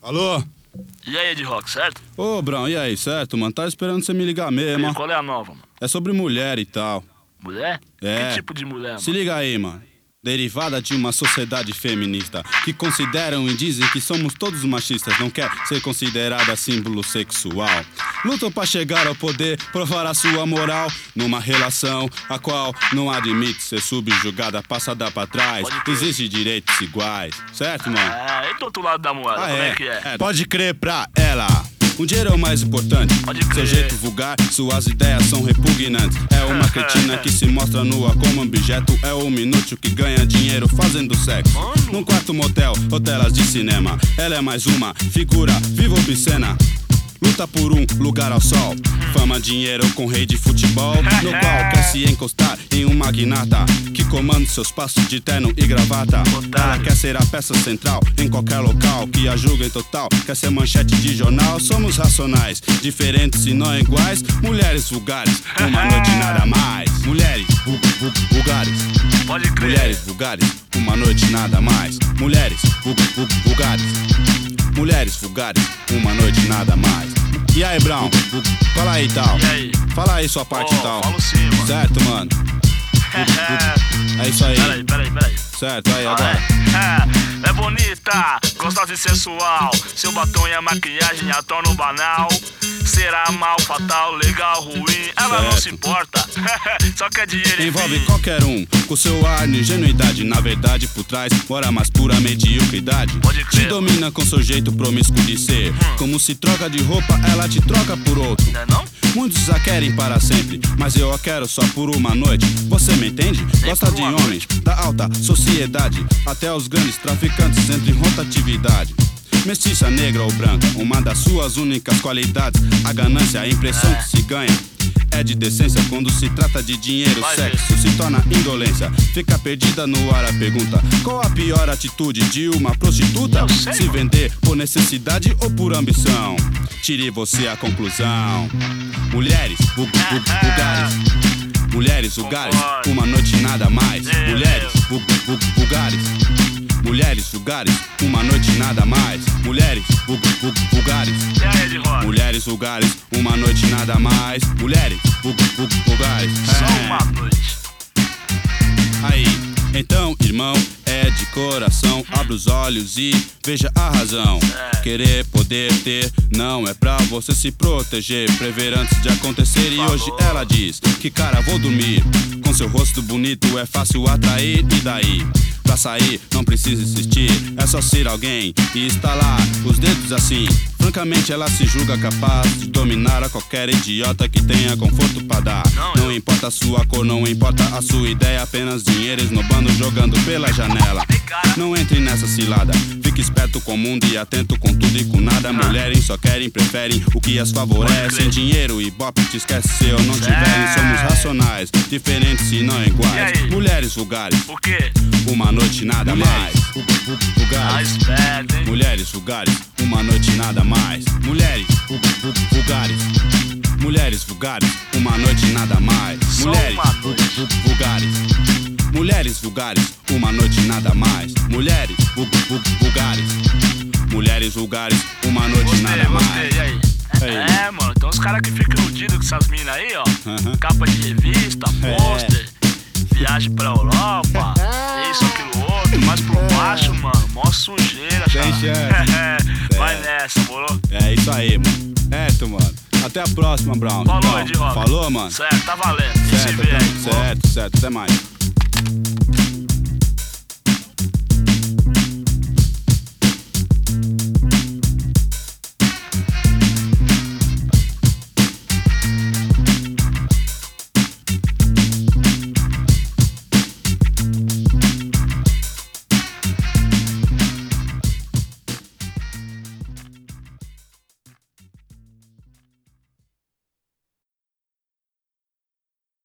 Alô? E aí, Ed Rock, certo? Ô, Brown, e aí, certo, mano? Tá esperando você me ligar mesmo. E qual é a nova, mano? É sobre mulher e tal. Mulher? É. Que tipo de mulher, Se mano? liga aí, mano. Derivada de uma sociedade feminista que consideram e dizem que somos todos machistas, não quer ser considerada símbolo sexual. Lutam pra chegar ao poder, provar a sua moral numa relação a qual não admite ser subjugada, passada pra trás. Existe direitos iguais, certo, mano? É, e do outro lado da moeda, Ah, como é, que é? Pode crer pra ela. O dinheiro é o mais importante. Seu jeito vulgar, suas ideias são repugnantes. É uma cretina que se mostra nua como objeto. É um inútil que ganha dinheiro fazendo sexo. Num quarto motel ou telas de cinema. Ela é mais uma figura viva obscena. Luta por um lugar ao sol. Fama, dinheiro com rei de futebol. No qual quer se encostar em um magnata que comanda seus passos de terno e gravata. Ela quer ser a peça central em qualquer local que a julga em total. Quer ser manchete de jornal. Somos racionais, diferentes e não iguais. Mulheres vulgares, uma noite nada mais. Mulheres vu- vu- vulgares, mulheres vulgares, uma noite nada mais. Mulheres vu- vu- vulgares, mulheres vulgares, uma noite nada mais. E aí, Brown? Fala aí, tal. Aí? Fala aí sua parte e tal. falo sim, mano. Certo, mano? É isso aí. peraí, peraí, peraí. Certo, aí, Ah, agora. É, é bonita, gostosa e sensual. Seu batom e a maquiagem a tornam banal. Será mal, fatal, legal, ruim. Ela não Certo. se importa, só quer dinheiro Envolve fim. qualquer um com seu ar de ingenuidade. Na verdade, por trás, mora mais pura mediocridade. Pode crer. Te domina com seu jeito promíscuo de ser. Como se troca de roupa, ela te troca por outro. Não é não? Muitos a querem para sempre, mas eu a quero só por uma noite. Você me entende? Gosta de homens da alta sociedade, até os grandes traficantes entre rotatividade. Mestiça negra ou branca, uma das suas únicas qualidades. A ganância, a impressão que se ganha. É de decência quando se trata de dinheiro, sexo se torna indolência. Fica perdida no ar a pergunta: qual a pior atitude de uma prostituta? Sei, se vender por necessidade ou por ambição? Tire você a conclusão. Mulheres vu- vu- vulgares. Mulheres vulgares, uma noite nada mais. Mulheres vu- vulgares. Mulheres vulgares, uma noite nada mais. Mulheres vulgares. Rock? Mulheres vulgares, uma noite nada mais. Mulheres vulgares. Só É. uma noite. Aí, então, irmão, é de coração. Abra os olhos e veja a razão. É. Querer, poder ter, não é pra você se proteger. Prever antes de acontecer. E hoje ela diz: Que cara, vou dormir. Com seu rosto bonito é fácil atrair. E daí? Pra sair, não precisa insistir. É só ser alguém e estalar os dedos assim. Francamente, ela se julga capaz de dominar a qualquer idiota que tenha conforto pra dar. Não, importa a sua cor, não importa a sua ideia, apenas dinheiro esnobando, jogando pela janela. Não entre nessa cilada, fique esperto com o mundo e atento com tudo e com nada. Mulheres só querem, preferem o que as favorece. Dinheiro e bop te esquece se eu não tiverem. Somos racionais, diferentes e não iguais. Mulheres vulgares, uma noite nada mais. Vu- vu- Vulgares. esperto, hein? Mulheres vulgares, uma noite nada mais. Mulheres vu- vu- vulgares. Mulheres vulgares, uma noite nada mais. Mulheres vulgares. Mulheres vulgares, uma noite nada mais. Mulheres vu- vu- vulgares. Mulheres vulgares, uma noite nada mais. e. É, mano, tem uns caras que ficam iludidos com essas minas aí, ó. Aham. Capa de revista, É. pôster, viagem pra Europa, isso, aquilo, outro, mas por baixo, mano, mó sujeira, cara. Vai É. nessa, morou? É isso aí, mano. Certo, mano. Até a próxima, Brown. Falou, Então, Ed Rock. Falou, mano? Certo, tá valendo. Certo, aí, então. morou? certo, certo. Até mais.